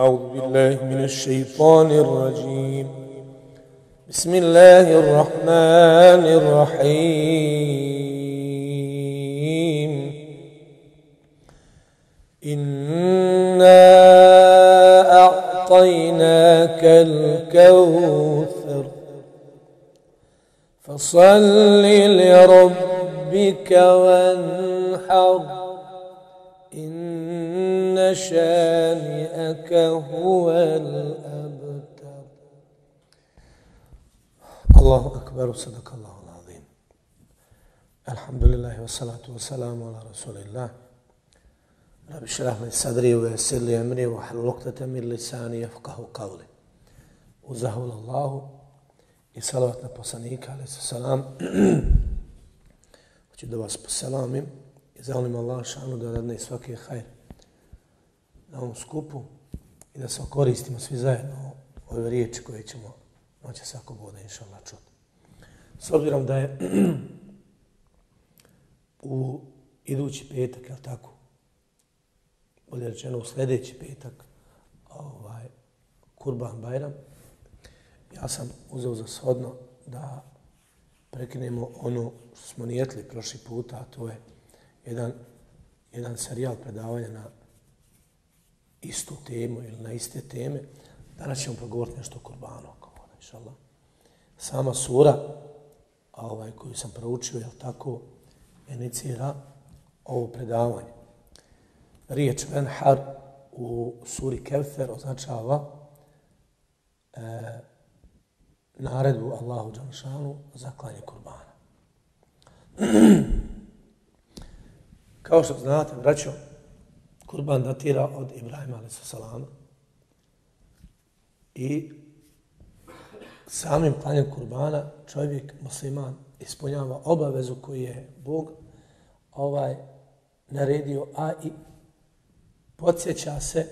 أعوذ بالله من الشيطان الرجيم. بسم الله الرحمن الرحيم. إنا أعطيناك الكوثر. فصل لربك وانحر. شانئك هو الأبتر الله أكبر صدق الله العظيم الحمد لله والصلاة والسلام على رسول الله رب اشرح لي صدري ويسر لي أمري واحلل عقدة من لساني يفقه قولي وزهول الله i salavat na poslanika, ali sa salam. Hoću da vas poselamim i zavolim Allah šanu da radne svake hajr na ovom skupu i da se koristimo svi zajedno ove riječi koje ćemo moći svako bude, inša čuti. S obzirom da je u idući petak, je tako, bolje rečeno u sljedeći petak, ovaj, Kurban Bajram, ja sam uzeo za shodno da prekinemo ono što smo nijetli prošli puta, a to je jedan, jedan serijal predavanja na istu temu ili na iste teme. Danas ćemo progovoriti nešto o kurbanu, ako voda, inša Allah. Sama sura a ovaj, koju sam proučio, je tako, inicira ovo predavanje. Riječ Venhar u suri Kevfer označava e, naredbu Allahu Đanšanu za klanje kurbana. Kao što znate, braćo, kurban datira od Ibrahima a.s. I samim klanjem kurbana čovjek, musliman, ispunjava obavezu koju je Bog ovaj naredio, a i podsjeća se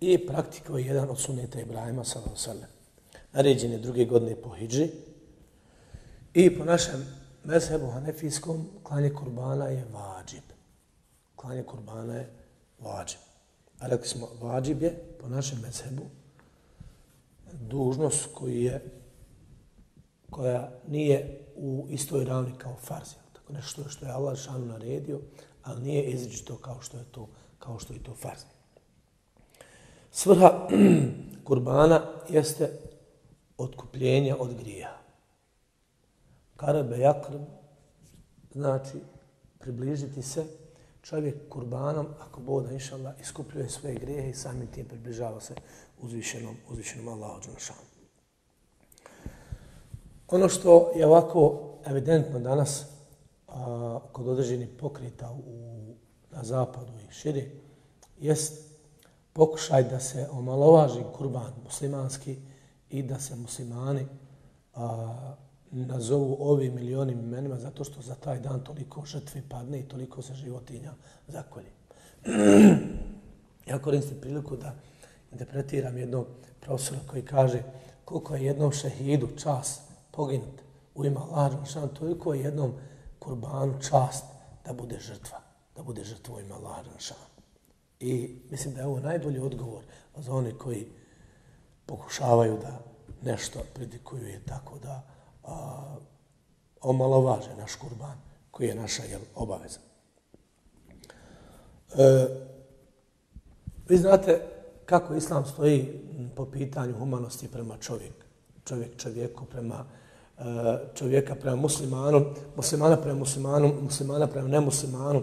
i praktikuje jedan od suneta Ibrahima s.a.s naređen je druge godine po Hidži. I po našem mezhebu hanefijskom klanje kurbana je vađib. Klanje kurbana je vađib. A rekli smo, vađib je po našem mezhebu dužnost koji je koja nije u istoj ravni kao farz. Tako nešto što je Allah šanu naredio, ali nije izričito kao što je to, kao što je to farz. Svrha kurbana jeste otkupljenje od grija. Karabe jakrb znači približiti se čovjek kurbanom, ako Boda inša Allah, iskupljuje svoje grijehe i samim tim približava se uzvišenom, uzvišenom Allahu Đanašanu. Ono što je ovako evidentno danas a, kod određenih pokreta u, na zapadu i širi, jest pokušaj da se omalovaži kurban muslimanski, i da se muslimani a, nazovu ovim milionim imenima zato što za taj dan toliko žrtvi padne i toliko se životinja zakolje. ja koristim priliku da interpretiram jednog profesora koji kaže koliko je jednom šehidu čas poginut u ima lažan šan, toliko je jednom kurbanu čast da bude žrtva, da bude žrtva u ima lažan šan. I mislim da je ovo najbolji odgovor za one koji pokušavaju da nešto predikuju je tako da a, omalovaže naš kurban koji je naša jel, obaveza. E, vi znate kako islam stoji po pitanju humanosti prema čovjek, čovjek čovjeku, prema e, čovjeka prema muslimanu, muslimana prema muslimanu, muslimana prema nemuslimanu,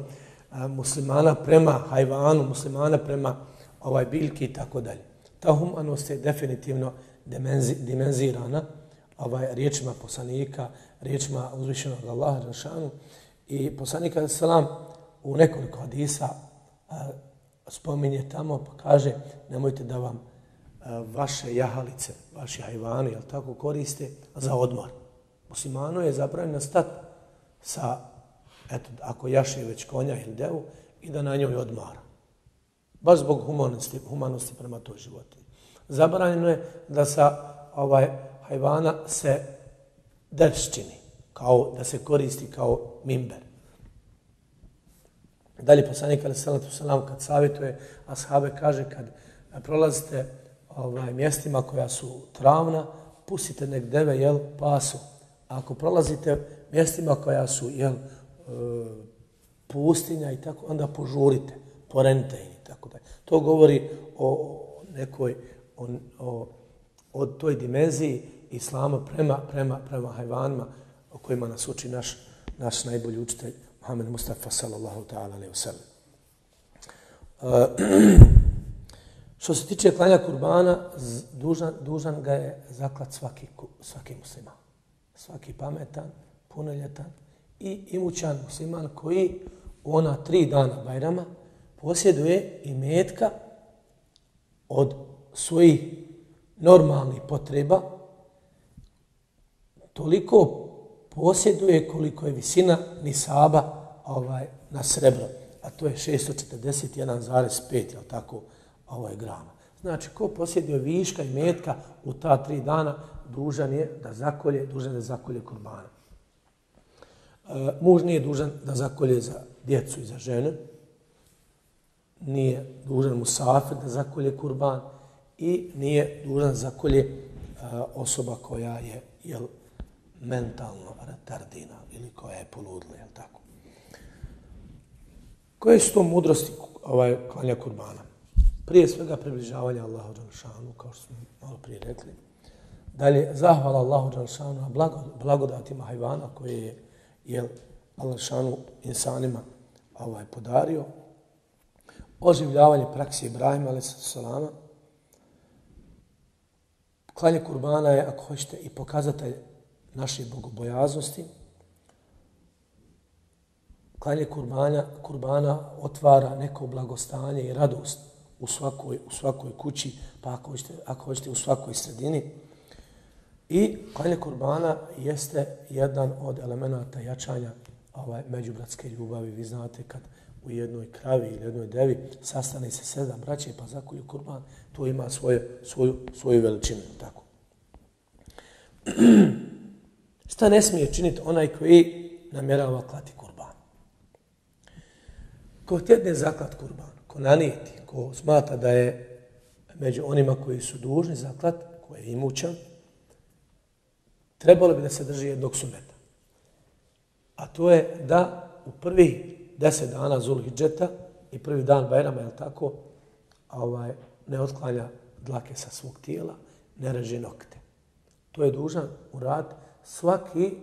e, muslimana prema hajvanu, muslimana prema ovaj biljki i tako dalje ta humanost je definitivno dimenzirana ovaj, riječima poslanika, riječima uzvišenog Allaha Đelšanu. I poslanika Salam u nekoliko hadisa a, spominje tamo pa kaže nemojte da vam a, vaše jahalice, vaši hajvani, jel tako, koriste za odmor. Muslimano je zabranjeno stat sa, eto, ako jaše već konja ili devu, i da na njoj odmara baš zbog humanosti, humanosti prema toj životinji. Zabranjeno je da sa ovaj hajvana se drž čini, kao, da se koristi kao mimber. Dalje poslanik Ali Salatu Salam kad savjetuje ashabe kaže kad prolazite ovaj, mjestima koja su travna, pustite nek deve, jel, pasu. A ako prolazite mjestima koja su, jel, e, pustinja i tako, onda požurite, porenite i tako da. To govori o nekoj, o, o, od toj dimenziji islama prema, prema, prema hajvanima o kojima nas uči naš, naš najbolji učitelj Muhammed Mustafa sallallahu ta'ala alaihi ve sallam. Što se tiče klanja kurbana, dužan, dužan ga je zaklat svaki, svaki musliman. Svaki pametan, punoljetan i imućan musliman koji u ona tri dana Bajrama posjeduje i metka od svojih normalnih potreba toliko posjeduje koliko je visina nisaba ovaj, na srebro. A to je 641,5, je tako, ovaj grama. Znači, ko posjeduje viška i metka u ta tri dana, dužan je da zakolje, dužan da zakolje kurbana. E, muž nije dužan da zakolje za djecu i za žene, nije dužan mu safir da zakolje kurban i nije dužan zakolje osoba koja je jel, mentalno retardina ili koja je poludla, jel tako? Koje su to mudrosti ovaj, klanja kurbana? Prije svega približavanja Allahu Đalšanu, kao što smo malo prije rekli. Dalje, zahvala Allahu Đalšanu na blagodatima hajvana koje je jel, Đalšanu insanima ovaj, podario. Oživljavanje praksi Ibrahima, ali salama. Klanje kurbana je, ako hoćete, i pokazatelj naše bogobojaznosti. Klanje kurbana, kurbana otvara neko blagostanje i radost u svakoj, u svakoj kući, pa ako hoćete, ako hoćete u svakoj sredini. I klanje kurbana jeste jedan od elemenata jačanja ovaj, međubratske ljubavi. Vi znate kad u jednoj kravi ili jednoj devi sastane se sedam braće pa zakolju kurban, to ima svoje, svoju, svoju veličinu. Tako. Šta ne smije činiti onaj koji namjerava klati kurban? Ko tjedne zaklat kurban, ko nanijeti, ko smata da je među onima koji su dužni zaklat, ko je imućan, trebalo bi da se drži jednog suneta. A to je da u prvi deset dana Zulhidžeta i prvi dan Bajrama, je tako, ovaj, ne otklanja dlake sa svog tijela, ne reže nokte. To je dužan uraditi svaki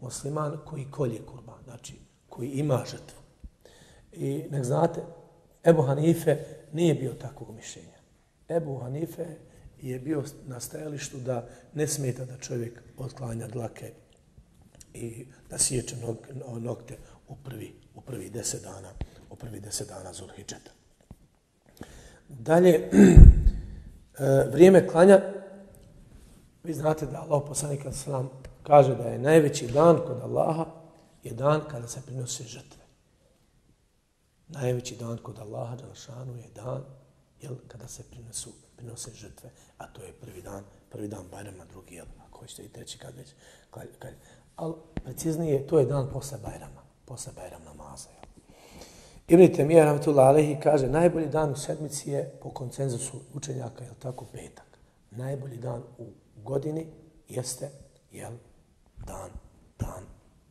musliman koji kolje kurban, znači koji ima žrtvu. I nek znate, Ebu Hanife nije bio takvog mišljenja. Ebu Hanife je bio na stajalištu da ne smeta da čovjek otklanja dlake i da sjeće nokte u prvi, u prvi deset dana, u prvi deset dana Zulhidžeta. Dalje, e, vrijeme klanja, vi znate da Allah poslanik sallam kaže da je najveći dan kod Allaha je dan kada se prinose žrtve. Najveći dan kod Allaha Đalšanu je dan jel, kada se prinesu, prinose žrtve. A to je prvi dan, prvi dan Bajrama, drugi, jel, ako hoćete i treći kad već. Kad, kad, ali preciznije, to je dan posle Bajrama, posle Bajram namaza. Ibn Temija Rahmetullah Alehi kaže, najbolji dan u sedmici je po koncenzusu učenjaka, jel tako, petak. Najbolji dan u godini jeste, jel, dan, dan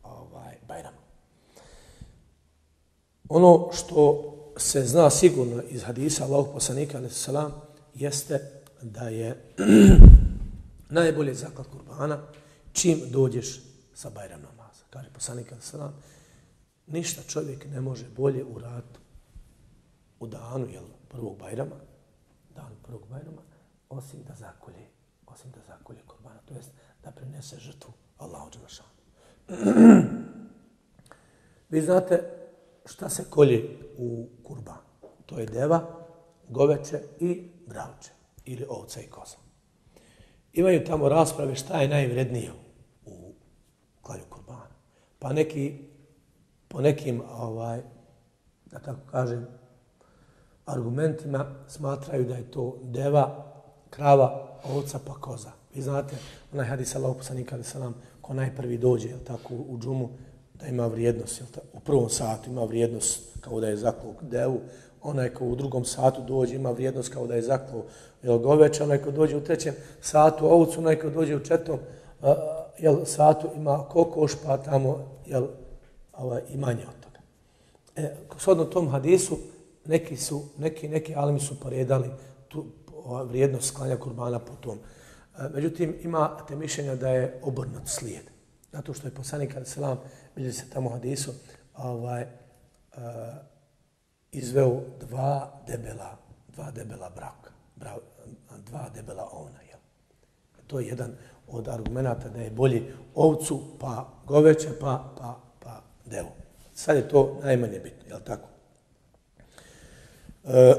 ovaj, Bajram. Ono što se zna sigurno iz hadisa Allahog poslanika, ali salam, jeste da je najbolje zaklad kurbana čim dođeš sa Bajram namaza. Kaže poslanik, ali salam, ništa čovjek ne može bolje uraditi u danu jel, prvog Bajrama, dan prvog Bajrama, osim da zakolje, osim da zakolje kurbana, to jest da prinese žrtvu Allahu Đelešanu. Vi znate šta se kolje u kurban. To je deva, goveče i gravče. Ili ovca i koza. Imaju tamo rasprave šta je najvrednije u klanju kurbana. Pa neki, po nekim, ovaj, da tako kažem, argumentima smatraju da je to deva, krava, ovca pa koza. Vi znate, onaj hadis Allah poslanika, ali salam, ko najprvi dođe, jel tako, u džumu, da ima vrijednost, jel tako, u prvom satu ima vrijednost kao da je zaklo devu, onaj ko u drugom satu dođe ima vrijednost kao da je zaklo jel, goveća, onaj ko dođe u trećem satu ovcu, onaj ko dođe u četvom uh, jel, satu ima kokoš, pa tamo jel, ovaj, imanje od toga. E, shodno tom hadisu, neki su, neki, neki alimi su poredali tu ovaj, vrijednost sklanja kurbana po tom. E, međutim, ima te mišljenja da je obrnut slijed. Zato što je poslanik Ali Selam, bilje se tamo hadisu, ovaj, e, izveo dva debela, dva debela braka, bra, dva debela ovna. Jel? To je jedan od argumenta da je bolji ovcu pa goveće pa, pa, pa. Sad je to najmanje bitno, jel tako? E,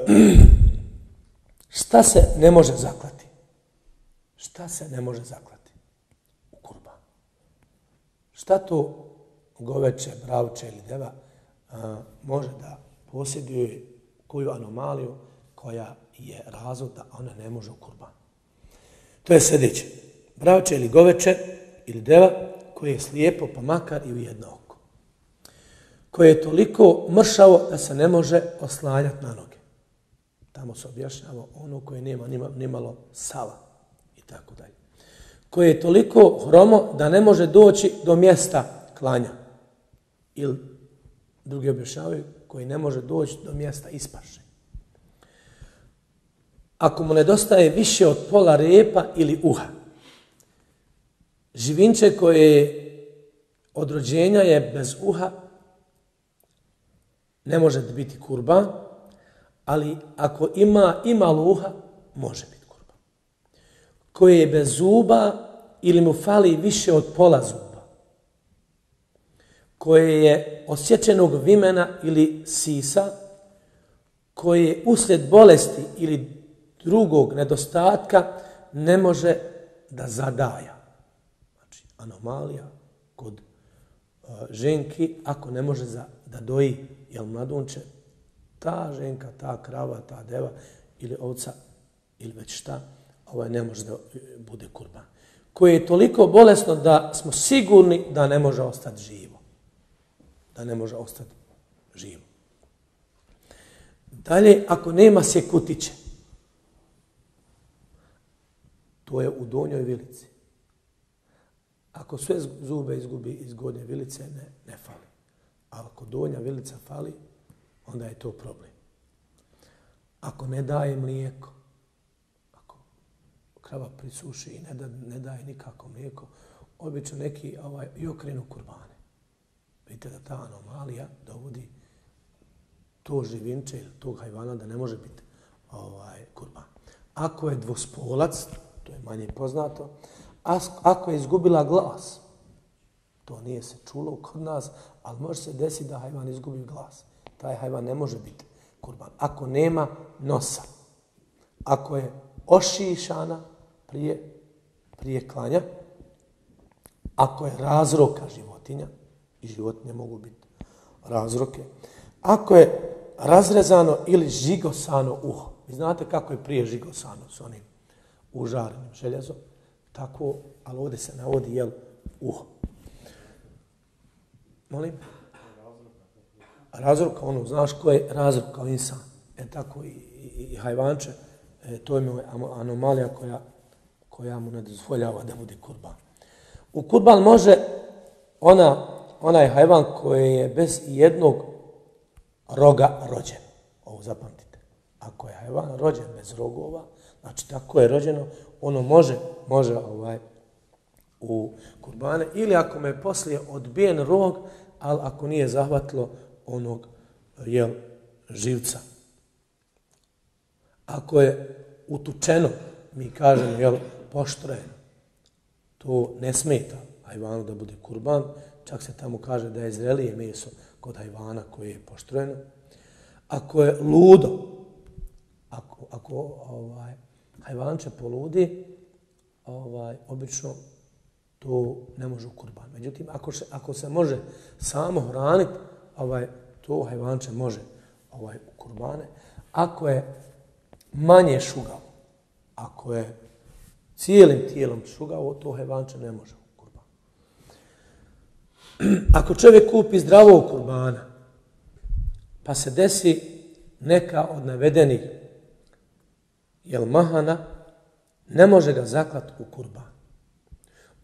šta se ne može zaklati? Šta se ne može zaklati? U kurban. Šta to goveće, bravče ili deva a, može da posjeduje koju anomaliju koja je razlog da ona ne može u kurban. To je sljedeće. Bravče ili goveče ili deva koje je slijepo pa makar i u jedno. Koje je toliko mršavo da se ne može oslanjati na noge. Tamo se objašnjava ono koje nema nimalo sala i tako dalje. Koje je toliko hromo da ne može doći do mjesta klanja. Ili drugi objašnjavaju koji ne može doći do mjesta ispaše. Ako mu nedostaje više od pola repa ili uha, živinče koje od rođenja je bez uha, ne može biti kurban, ali ako ima ima luha, može biti kurban. Koje je bez zuba ili mu fali više od pola zuba, koje je osjećenog vimena ili sisa, koje je usled bolesti ili drugog nedostatka ne može da zadaja. Znači, anomalija kod uh, ženki, ako ne može za, da doji jel mladunče, ta ženka, ta krava, ta deva ili ovca ili već šta, ovaj ne može da bude kurban. Koje je toliko bolesno da smo sigurni da ne može ostati živo. Da ne može ostati živo. Dalje, ako nema se kutiće, to je u donjoj vilici. Ako sve zube izgubi iz gornje vilice, ne, ne fali. A ako donja vilica fali, onda je to problem. Ako ne daje mlijeko, ako krava prisuši i ne, da, ne daje nikako mlijeko, obično neki ovaj, i okrenu kurbane. Vidite da ta anomalija dovodi to živinče ili tog hajvana da ne može biti ovaj, kurban. Ako je dvospolac, to je manje poznato, ako je izgubila glas, to nije se čulo kod nas, ali može se desiti da hajvan izgubi glas taj hajvan ne može biti kurban. Ako nema nosa, ako je ošišana prije, prije klanja, ako je razroka životinja, i životinje mogu biti razroke, ako je razrezano ili žigosano uho, vi znate kako je prije žigosano s onim užarenim željezom, tako, ali ovdje se navodi, jel, uho. Molim? razruka, ono, znaš ko je razruk kao insan, e tako i, i, i hajvanče, e, to je anomalija koja, koja mu ne dozvoljava da bude kurban. U kurban može ona, onaj hajvan koji je bez jednog roga rođen. Ovo zapamtite. Ako je hajvan rođen bez rogova, znači tako je rođeno, ono može, može ovaj u kurbane. Ili ako me poslije odbijen rog, ali ako nije zahvatilo onog jel, živca. Ako je utučeno, mi kažemo, jel, poštrojeno, to ne smeta hajvanu da bude kurban, čak se tamo kaže da je zrelije meso kod hajvana koje je poštrojeno. Ako je ludo, ako, ako ovaj, hajvanče poludi, ovaj, obično to ne može u kurban. Međutim, ako se, ako se može samo hraniti, ovaj, to hajvanče može ovaj, u kurbane. Ako je manje šugavo, ako je cijelim tijelom šugavo, to hajvanče ne može u kurban. Ako čovjek kupi zdravog kurbana, pa se desi neka od navedenih jel mahana, ne može ga zaklat u kurban.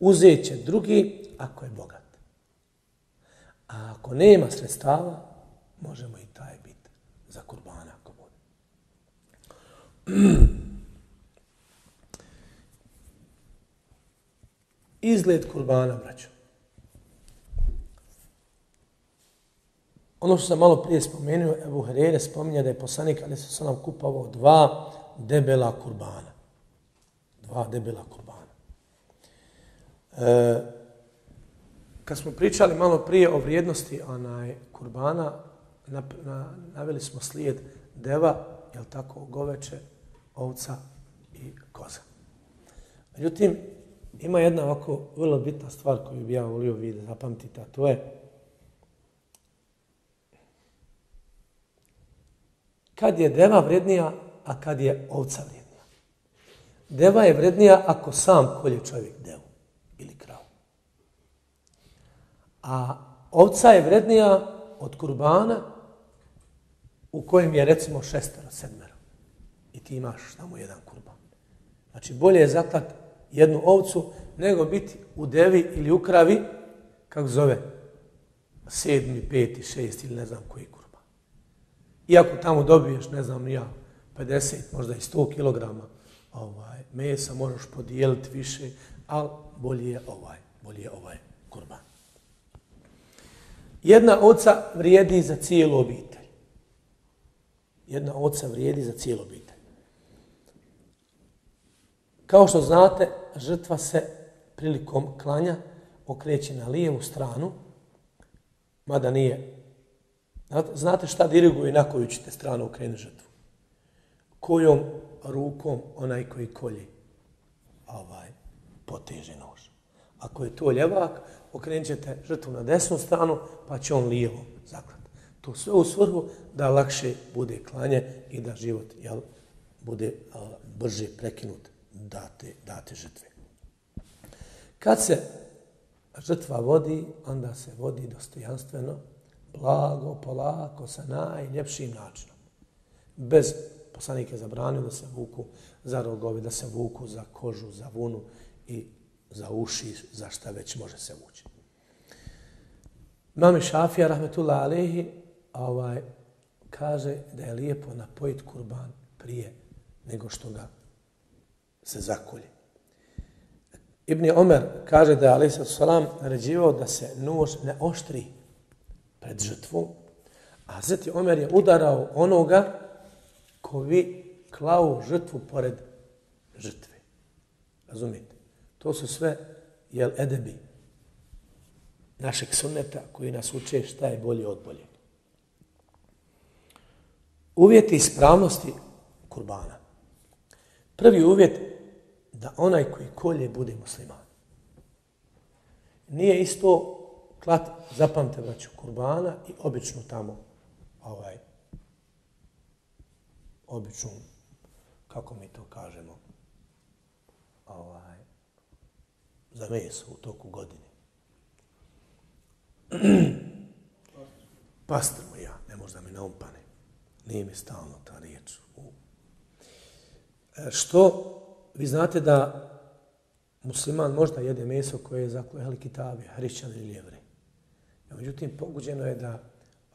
Uzet će drugi ako je bogat. A ako nema sredstava, možemo i taj biti za kurbana ako bude. Izgled kurbana, braćo. Ono što sam malo prije spomenuo, Ebu Herere spominje da je poslanik, ali se sam kupavao dva debela kurbana. Dva debela kurbana. E, kad smo pričali malo prije o vrijednosti onaj kurbana, na, na, naveli smo slijed deva, jel tako, goveče, ovca i koza. Međutim, ima jedna ovako vrlo bitna stvar koju bi ja volio vi da zapamtite, a to je kad je deva vrednija, a kad je ovca vrednija. Deva je vrednija ako sam kolje čovjek devu ili kravu. A ovca je vrednija od kurbana u kojem je recimo šestero, sedmero. I ti imaš samo jedan kurban. Znači bolje je zaklat jednu ovcu nego biti u devi ili u kravi, kako zove, sedmi, peti, šest ili ne znam koji kurban. Iako tamo dobiješ, ne znam ja, 50, možda i 100 kg ovaj, mesa, možeš podijeliti više, ali bolje je ovaj, bolje je ovaj kurban. Jedna oca vrijedi za cijelu obitelj. Jedna oca vrijedi za cijelu obitelj. Kao što znate, žrtva se prilikom klanja okreće na lijevu stranu, mada nije Znate šta diriguje na koju ćete stranu okrenuti žrtvu? Kojom rukom onaj koji kolji ovaj, poteže nož. Ako je to ljevak, okrenut ćete žrtvu na desnu stranu, pa će on lijevo zaklati. To sve u svrhu da lakše bude klanje i da život jel, bude a, brže prekinut date, date žrtve. Kad se žrtva vodi, onda se vodi dostojanstveno, blago, polako, sa najljepšim načinom. Bez poslanike zabranio da se vuku za rogovi, da se vuku za kožu, za vunu i za uši, za šta već može se vući. Mami Šafija, rahmetullah alehi, ovaj, kaže da je lijepo napojit kurban prije nego što ga se zakolje. Ibni Omer kaže da je alaih salam naređivao da se nož ne oštri pred žrtvom, a Zeti Omer je udarao onoga ko vi klao žrtvu pored žrtve. Razumite? To su sve jel edebi našeg sunneta koji nas uče šta je bolje od bolje. Uvjeti ispravnosti kurbana. Prvi uvjet da onaj koji kolje bude musliman. Nije isto klat, zapamte braću, kurbana i običnu tamo, ovaj, običnu, kako mi to kažemo, ovaj, za meso u toku godine. Pastrmo ja, ne možda mi naumpane. Nije mi stalno ta riječ. E, što, vi znate da musliman možda jede meso koje je zaklo kitabe, hrišćan ili jevre. A međutim, poguđeno je da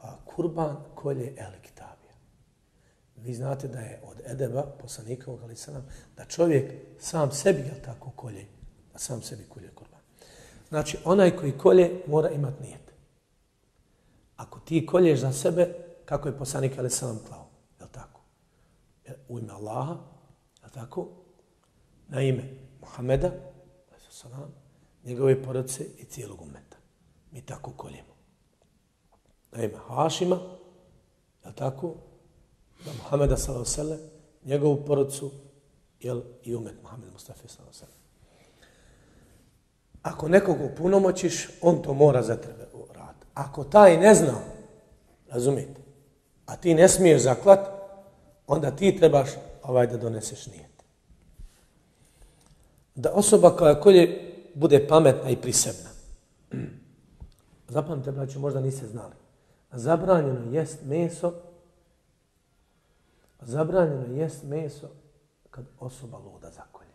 a, kurban kolje elikitabija. Vi znate da je od Edeba, poslanikovog ali sam, da čovjek sam sebi, jel tako, kolje, sam sebi kolje kurban. Znači, onaj koji kolje mora imat nijet. Ako ti kolješ za sebe, kako je poslanik ali sam klao, jel tako? U ime Allaha, jel tako? Na ime Muhameda, njegove porodice i cijelog umeta. Mi tako koljemo Na ime Hašima, je tako? Da Muhameda salam, njegovu porodcu, jel, i umet Muhammed Mustafa s.a.v. Ako nekog upunomoćiš, on to mora za tebe uraditi. Ako taj ne zna, razumijete, a ti ne smiješ zaklat, onda ti trebaš ovaj da doneseš nijet. Da osoba koja kolje bude pametna i prisebna. Zapamte, braću, možda niste znali zabranjeno jest meso Zabranjeno jest meso kad osoba luda zakolje.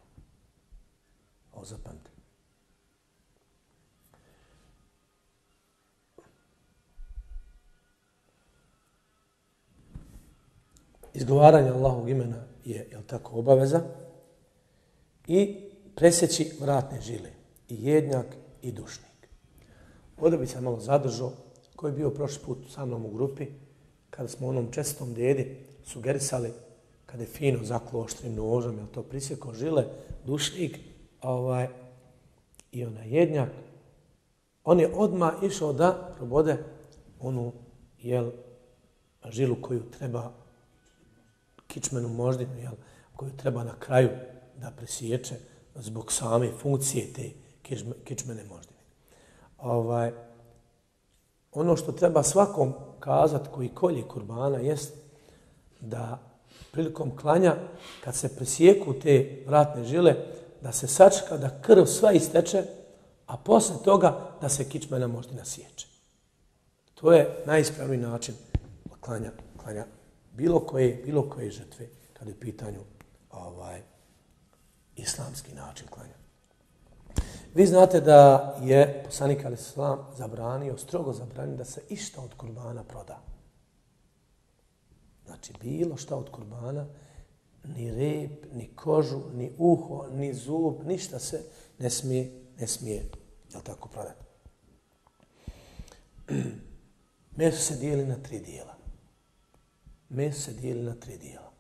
Ovo zapamte. Izgovaranje Allahovog imena je, je tako, obaveza i preseći vratne žile i jednjak i dušnik. Ovdje bi se malo zadržao koji je bio prošli put sa mnom u grupi kada smo onom čestom dedi sugerisali kada je fino zaklo oštrim nožom, jel to prisjeko žile, dušnik, ovaj, i onaj jednjak, on je odma išao da probode onu jel, žilu koju treba kičmenu moždinu, jel, koju treba na kraju da presiječe zbog same funkcije te kičmene moždine. Ovaj, ono što treba svakom kazat koji kolje kurbana jest da prilikom klanja, kad se presijeku te vratne žile, da se sačka, da krv sva isteče, a posle toga da se kičmena moždina sječe. To je najispravniji način klanja, klanja bilo koje, bilo koje žrtve kada je pitanju ovaj islamski način klanja. Vi znate da je poslanik Ali Islam zabranio, strogo zabranio da se išta od kurbana proda. Znači, bilo šta od kurbana, ni rep, ni kožu, ni uho, ni zub, ništa se ne smije, ne smije, jel tako, prodati. Meso se dijeli na tri dijela. Meso se dijeli na tri dijela.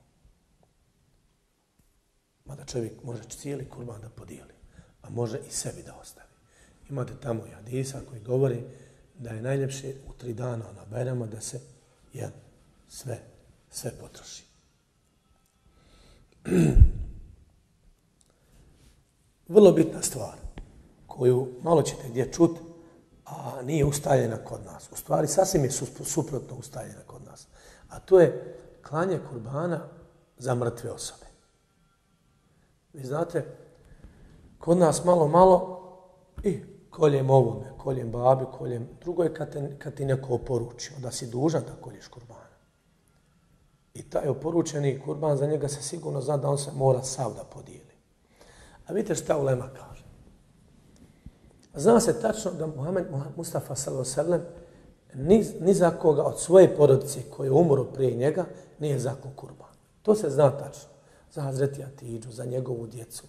Mada čovjek može cijeli kurban da podijeli, a može i sebi da ostavi. Imate tamo i hadisa koji govori da je najljepše u tri dana na Bajrama da se ja, sve, sve potroši. Vrlo bitna stvar koju malo ćete gdje čuti, a nije ustaljena kod nas. U stvari, sasvim je suprotno ustaljena kod nas. A to je klanje kurbana za mrtve osobe. Vi znate, kod nas malo, malo i koljem ovome, koljem babi, koljem drugoj, kad, te, kad ti neko oporuči, da si dužan da kolješ kurbana. I taj oporučeni kurban za njega se sigurno zna da on se mora sav da podijeli. A vidite šta Ulema kaže. Zna se tačno da Muhammed Mustafa s.a.v. Ni, ni za koga od svoje porodice koje je umro prije njega nije zakon kurban. To se zna tačno za Hazreti Atidžu, za njegovu djecu.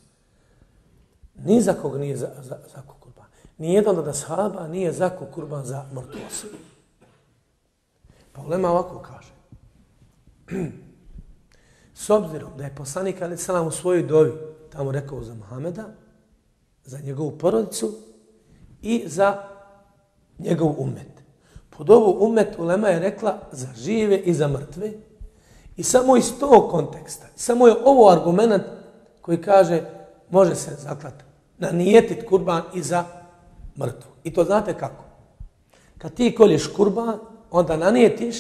Ni za koga nije za, za, za kurban. Nijedan od ashaba nije za kurban za mrtvu osobu. Pa Ulema ovako kaže. S obzirom da je poslanik Ali Salam u svojoj dovi tamo rekao za Muhameda, za njegovu porodicu i za njegov umet. Pod ovu umet Ulema je rekla za žive i za mrtve, I samo iz tog konteksta, samo je ovo argument koji kaže može se zaklati na nijetit kurban i za mrtvu. I to znate kako? Kad ti kolješ kurban, onda nanijetiš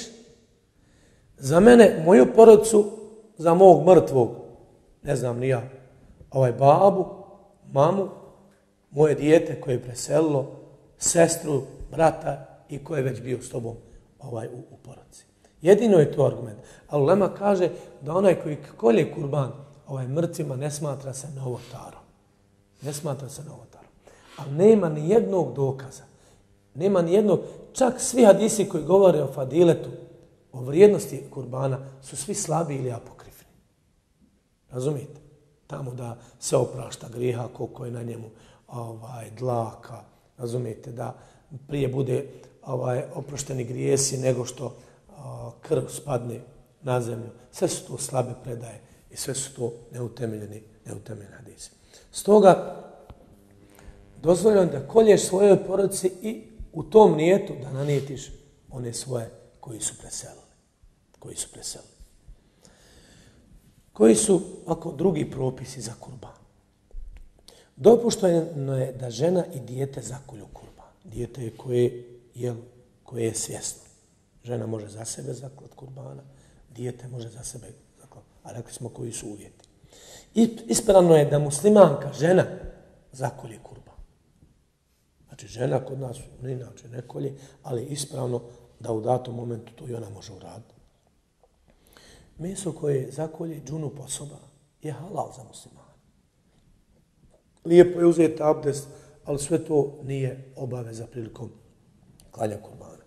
za mene, moju porodcu, za mog mrtvog, ne znam ni ja, ovaj babu, mamu, moje dijete koje je preselilo, sestru, brata i ko je već bio s tobom ovaj, u, u porodci. Jedino je to argument. Ali Lema kaže da onaj koji kolje kurban ovaj mrtvima ne smatra se novotarom. Ne smatra se novotarom. Ali nema ni jednog dokaza. Nema ni jednog, čak svi hadisi koji govore o fadiletu, o vrijednosti kurbana, su svi slabi ili apokrifni. Razumijete? Tamo da se oprašta griha, koliko je na njemu ovaj, dlaka. Razumijete? Da prije bude ovaj, oprošteni grijesi nego što krv spadne na zemlju. Sve su to slabe predaje i sve su to neutemeljeni, neutemeljeni hadisi. Stoga, dozvoljeno da kolješ svojoj porodici i u tom nijetu da nanijetiš one svoje koji su preselili. Koji su preselili. Koji su ako drugi propisi za kurban? Dopušteno je da žena i dijete zakolju kurban. Dijete je koje, je, koje je svjesno. Žena može za sebe zaklat kurbana, dijete može za sebe zaklat. A rekli smo koji su uvjeti. I ispravno je da muslimanka, žena, zakolje kurban. Znači, žena kod nas ne inače ne kolje, ali ispravno da u datom momentu to i ona može uraditi. Meso koje zakolje džunu posoba je halal za muslimana. Lijepo je uzeti abdest, ali sve to nije obaveza prilikom klanja kurbana.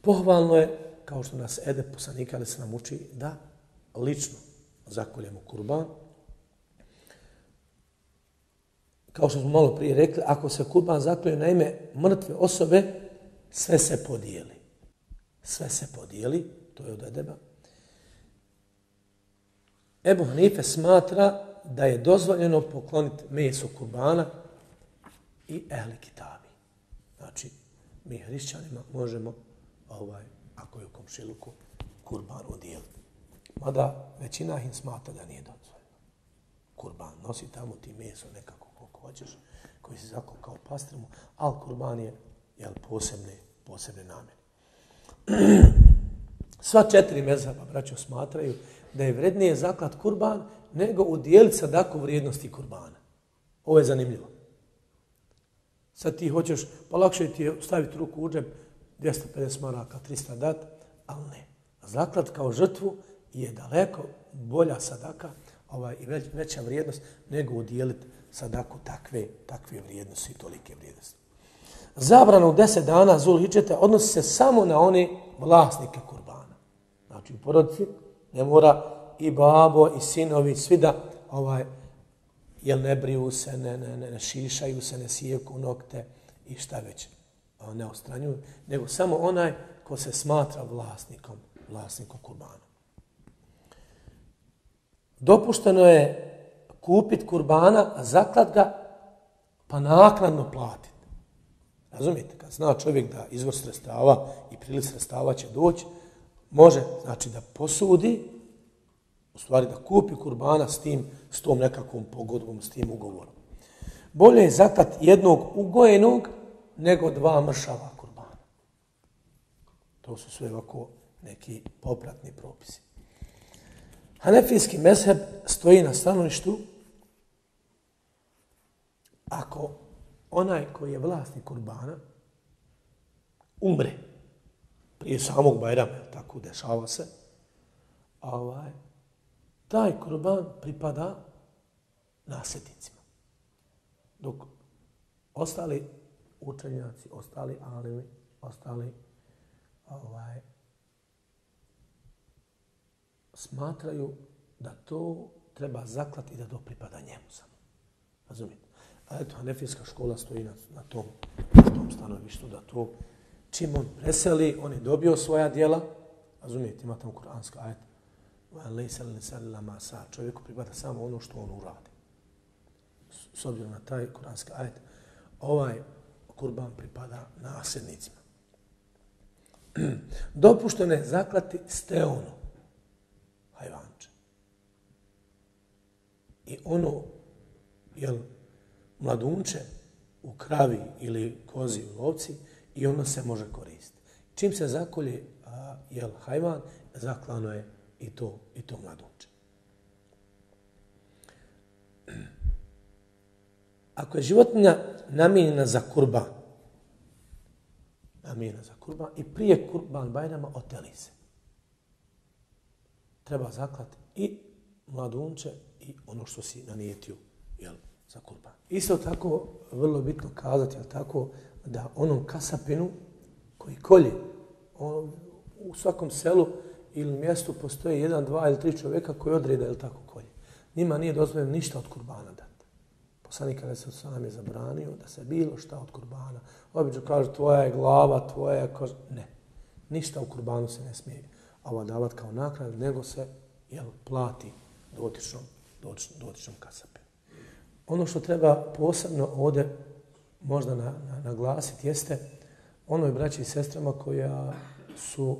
Pohvalno je, kao što nas Ede poslanika da se nam uči, da lično zakoljemo kurban. Kao što smo malo prije rekli, ako se kurban zakolje na ime mrtve osobe, sve se podijeli. Sve se podijeli, to je od Edeba. Ebu Hanife smatra da je dozvoljeno pokloniti meso kurbana i ehli kitabi. Znači, mi hrišćanima možemo, ovaj, ako je u komšiluku, kurban udjeliti. Mada većina ih smatra da nije dozvoljeno. Kurban nosi tamo ti meso nekako koliko hoćeš, koji se zako kao pastrmu, ali kurban je jel, posebne, posebne namjene. Sva četiri mezaba, braćo, smatraju da je vrednije zaklad kurban nego udjeliti sadaku vrijednosti kurbana. Ovo je zanimljivo. Sad ti hoćeš, pa lakše ti je staviti ruku u džep, 250 maraka, 300 dat, ali ne. Zaklad kao žrtvu je daleko bolja sadaka ovaj, i već, veća vrijednost nego udjeliti sadaku takve, takve vrijednosti i tolike vrijednosti. Zabrana u 10 dana Zulhidžeta odnosi se samo na one vlasnike kurbana. Znači u porodici ne mora i babo i sinovi svi da ovaj, jel ne briju se, ne, ne, ne, ne šišaju se, ne sijeku nokte i šta već ne ostranjuju, nego samo onaj ko se smatra vlasnikom, vlasnikom kurbana. Dopušteno je kupiti kurbana, a zaklad ga, pa naknadno platiti. Razumijete, kad zna čovjek da izvor sredstava i prilic sredstava će doći, može, znači, da posudi, u stvari da kupi kurbana s tim, s tom nekakvom pogodbom, s tim ugovorom. Bolje je zatat jednog ugojenog nego dva mršava kurbana. To su sve ovako neki popratni propisi. Hanefijski mezheb stoji na stanovištu ako onaj koji je vlasnik kurbana umre prije samog Bajrama, tako dešava se, ovaj, taj kurban pripada nasljednicima. Dok ostali učenjaci, ostali alimi, ostali ovaj, smatraju da to treba zaklati i da to pripada njemu samo. Razumijete? A eto, Hanefijska škola stoji na, na, tom, na tom stanovištu da to čim on preseli, on je dobio svoja dijela, razumijete, ima tamo kuranska ajta, sa čovjeku pripada samo ono što on uradi. S obzirom na taj kuranski ajet, ovaj kurban pripada nasljednicima. Dopušteno je zaklati steonu, hajvanče. I ono, jel, mladunče u kravi ili kozi u lovci i ono se može koristiti. Čim se zakolje, a, jel, hajvan, zaklano je i to, i to mladunče. Ako je životinja namijenjena za kurban, namijenjena za kurban i prije kurban bajnama oteli se. Treba zaklati i mladunče i ono što si nanijetio jel, za kurban. Isto tako, vrlo bitno kazati, jel tako, da onom kasapinu koji kolje on, u svakom selu ili mjestu postoje jedan, dva ili tri čovjeka koji odreda ili tako kolje. Nima nije dozvoljeno ništa od kurbana dati. Poslanik kada se sam je zabranio da se bilo šta od kurbana. Obično kaže tvoja je glava, tvoja je koža. Ne. Ništa u kurbanu se ne smije ova davat kao nakrad, nego se jel, plati dotičnom, dotičnom, dotičnom kasape. Ono što treba posebno ovdje možda na, na, naglasiti jeste onoj braći i sestrama koja su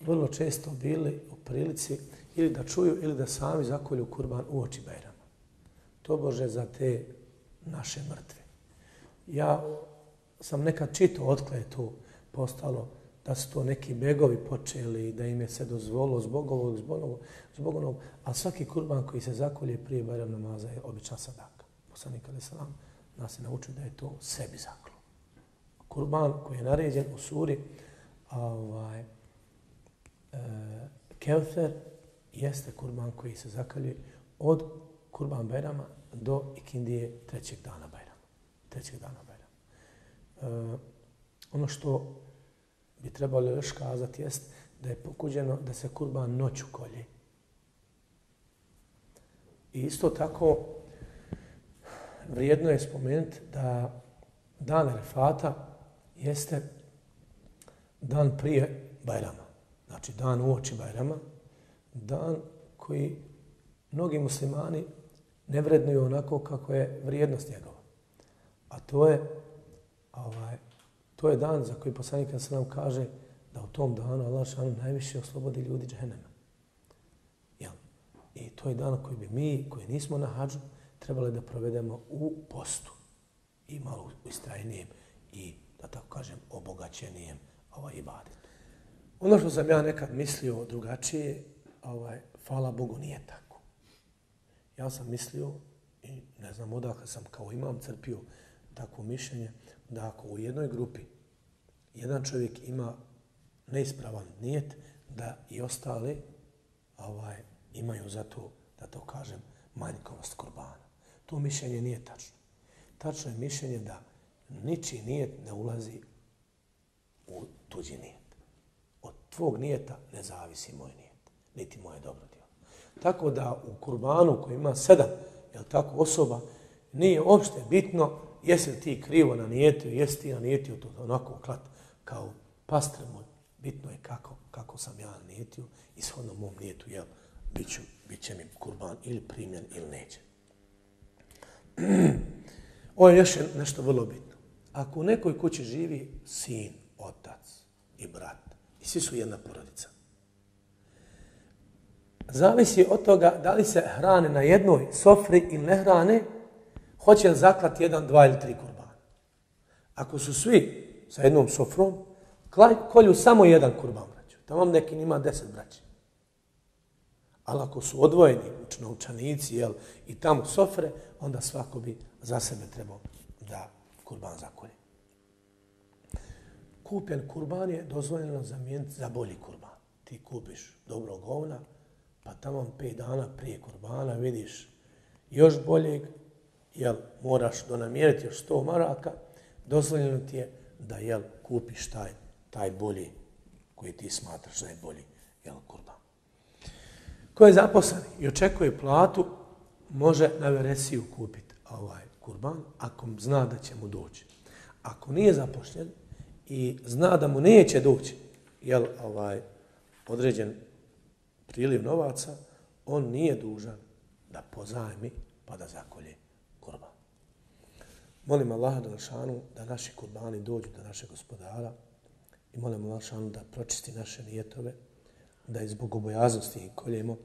vrlo često bili u prilici ili da čuju ili da sami zakolju kurban u oči Bajrama. To bože za te naše mrtve. Ja sam nekad čito otkle je to postalo da su to neki begovi počeli, da im je se dozvolo zbog ovog, zbog onog, zbog onog, a svaki kurban koji se zakolje prije Bajram namaza je običan sadaka. Poslanik Ali Salam nas je naučio da je to sebi zaklo. Kurban koji je naređen u suri, ovaj, e, Keufer jeste kurban koji se zakaljuje od kurban Bajrama do ikindije trećeg dana Bajrama. Trećeg dana Bajrama. E, ono što bi trebalo još kazati jest da je pokuđeno da se kurban noću kolje. I isto tako vrijedno je spomenuti da dan Refata jeste dan prije Bajrama. Znači dan uoči Bajrama. Dan koji mnogi muslimani ne vrednuju onako kako je vrijednost njegova. A to je ovaj, to je dan za koji poslanik se nam kaže da u tom danu Allah šanu najviše oslobodi ljudi džehennema. Jel? I to je dan koji bi mi, koji nismo na hađu, trebali da provedemo u postu. I malo istrajnijem i, da tako kažem, obogaćenijem ovaj ibadet. Ono što sam ja nekad mislio drugačije, ovaj, hvala Bogu, nije tako. Ja sam mislio, i ne znam odakle sam kao imam crpio takvo mišljenje, da ako u jednoj grupi jedan čovjek ima neispravan nijet, da i ostali ovaj, imaju za to, da to kažem, manjkovost kurbana. To mišljenje nije tačno. Tačno je mišljenje da niči nijet ne ulazi u tuđi nijet. Od tvog nijeta ne zavisi moj nijet, niti moje dobro djelo. Tako da u kurbanu koji ima sedam, jel tako, osoba, nije uopšte bitno jesi ti krivo na nijetio, jesi ti na nijetio to onako klat kao pastre moj. Bitno je kako, kako sam ja nijetio i shodno mom nijetu, jel, bit, ću, bit će mi kurban ili primjen ili neće. Ovo je još nešto vrlo bitno. Ako u nekoj kući živi sin, otac i brat, i svi su jedna porodica, zavisi od toga da li se hrane na jednoj sofri ili ne hrane, hoće li zaklati jedan, dva ili tri kurbana. Ako su svi sa jednom sofrom, kolju samo jedan kurban braću. Tamo neki ima deset braća. Ali ako su odvojeni učnovčanici jel, i tamo sofre, onda svako bi za sebe trebao da kurban zakolje. Kupljen kurban je dozvoljeno zamijeniti za bolji kurban. Ti kupiš dobro govna, pa tamo pet dana prije kurbana vidiš još boljeg, jel, moraš donamjeriti još sto maraka, dozvoljeno ti je da jel, kupiš taj, taj bolji koji ti smatraš da je bolji jel, kurban. Ko je zaposlen i očekuje platu, može na veresiju kupiti ovaj kurban ako zna da će mu doći. Ako nije zapošljen i zna da mu neće doći jel, ovaj, određen priliv novaca, on nije dužan da pozajmi pa da zakolje kurban. Molim Allaha Đelšanu da naši kurbani dođu do našeg gospodara i molim Allaha Đelšanu da pročisti naše nijetove, da iz bogobojaznosti ih koljemo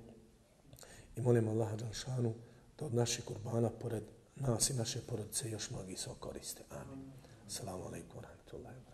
i molim Allaha Đelšanu da od naših kurbana pored nas i naše porodice još mnogi se koriste. Amin. Salamu alaikum wa rahmatullahi wa